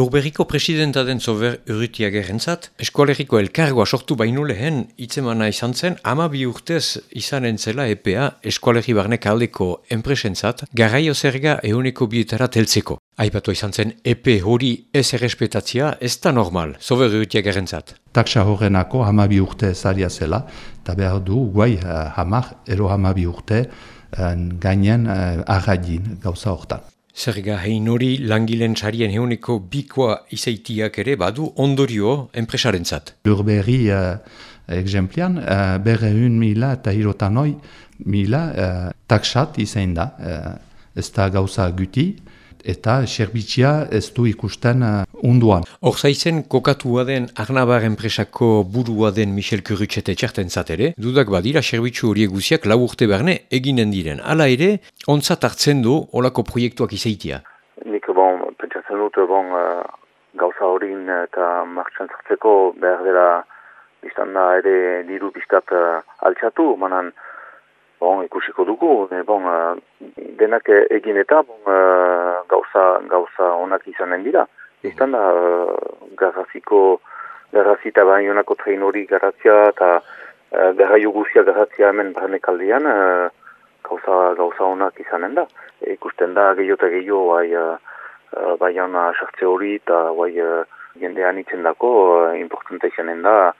Lurberriko presidenta den zober urrutia gerrentzat, eskolegiko elkargoa sortu baino lehen itzemana izan zen, ama bi urtez izanen zela EPA eskolegi barnek aldeko enpresentzat, garraio zerga euneko bietara teltzeko. Aipatu izan zen EP hori ez errespetatzia, ez da normal, zober urrutia gerrentzat. Taksa horrenako hama bi urte zaria zela, eta behar du guai uh, hamar, ero hama bi urte uh, gainen uh, gauza hortan. Zerga hein hori langileen sarien heuneko bikoa izaitiak ere badu ondorio enpresaren zat. Lurberri uh, exemplian, uh, berre un mila eta hirotanoi mila uh, taksat izain da. Uh, ez da gauza guti, eta serbitzia ez du ikusten uh, unduan. Hor zaizen kokatua den Arnabar enpresako burua den Michel Kurutxete txarten zatere, dudak badira serbitzu hori eguziak lau urte berne eginen diren. Hala ere, ontzat hartzen du olako proiektuak izaitia. Nik bon, pentsatzen dut bon, uh, gauza horin eta martxan zartzeko behar dela biztan da ere diru biztat uh, altxatu, manan bon, ikusiko dugu, e, bon, uh, denak egin eta bon, uh, gauza, gauza onak izanen dira. Iztan da, uh, garraziko, garrazita bainonako train hori garratzia eta garraio guzia garratzia hemen barnekaldean gauza, gauza onak izanen da. Ikusten da gehiota gehiago bai, uh, uh, bai sartze hori eta bai, uh, jendean itzen dako uh, importanta izanen da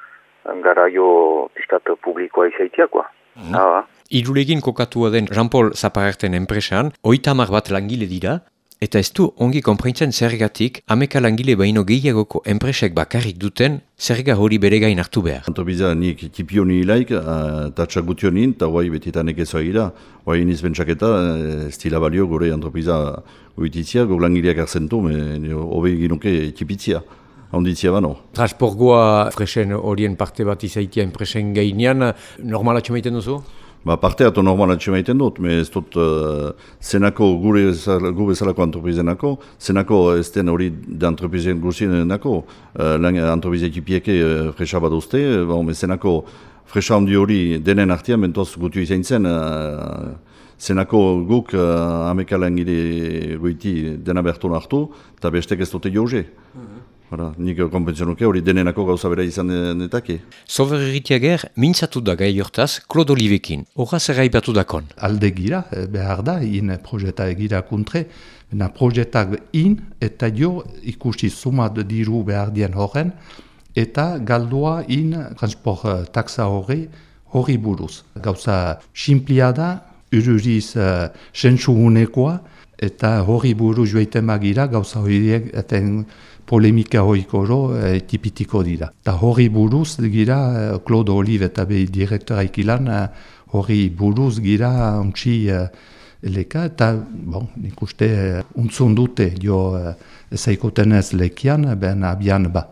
garraio pistat publikoa izaitiakoa. Mm -hmm. Irulegin kokatua den Jean-Paul Zaparerten enpresan, oitamar bat langile dira, eta ez du ongi konpraintzen zergatik ameka langile baino gehiagoko enpresek bakarrik duten zerga hori bere gain hartu behar. Antobiza nik tipioni hilaik, eta txagutionin, eta guai betitan egezoa gira, guai iniz bentsaketa, ez dila balio gore antropiza goititzia, go langileak arzentu, hobe ginuke tipitzia onditzia bano. Transporgoa fresen horien parte bat izaitia enpresen gainean, normalatxo maiten duzu? Ba, parte ato normalatxo maiten dut, me ez dut uh, zenako gure bezalako antropizenako, zenako ez den hori de antropizen guzienako, uh, lan antropizen ekipieke uh, fresa bat uste, ba, zenako fresa handi hori denen artian, bentoz gutu izan zen, uh, zenako guk uh, ameka langile goiti dena berton hartu, eta bestek ez dute jauze. Mhm. Hora, nik konpentsio hori denenako gauza bera izan denetake. Sober egiteager, mintzatu da gai hortaz, Claude Olivekin. Horra zer batu dakon? Alde gira, eh, behar da, in projeta egira kuntre, na projetak in eta jo ikusi sumat diru behar dien horren, eta galdua in transport eh, taxa hori hori buruz. Gauza simplia da, ururiz uh, sentsu unekoa, eta hori buru joeiten magira gauza horiek eten polemika hoikoro e, tipitiko dira. Ta hori buruz gira eh, Claude Olive eta behi direktora ikilan eh, hori buruz gira untsi e, leka eta bon, nik uste untzun dute jo e, ezaikoten ez lekian ben abian ba.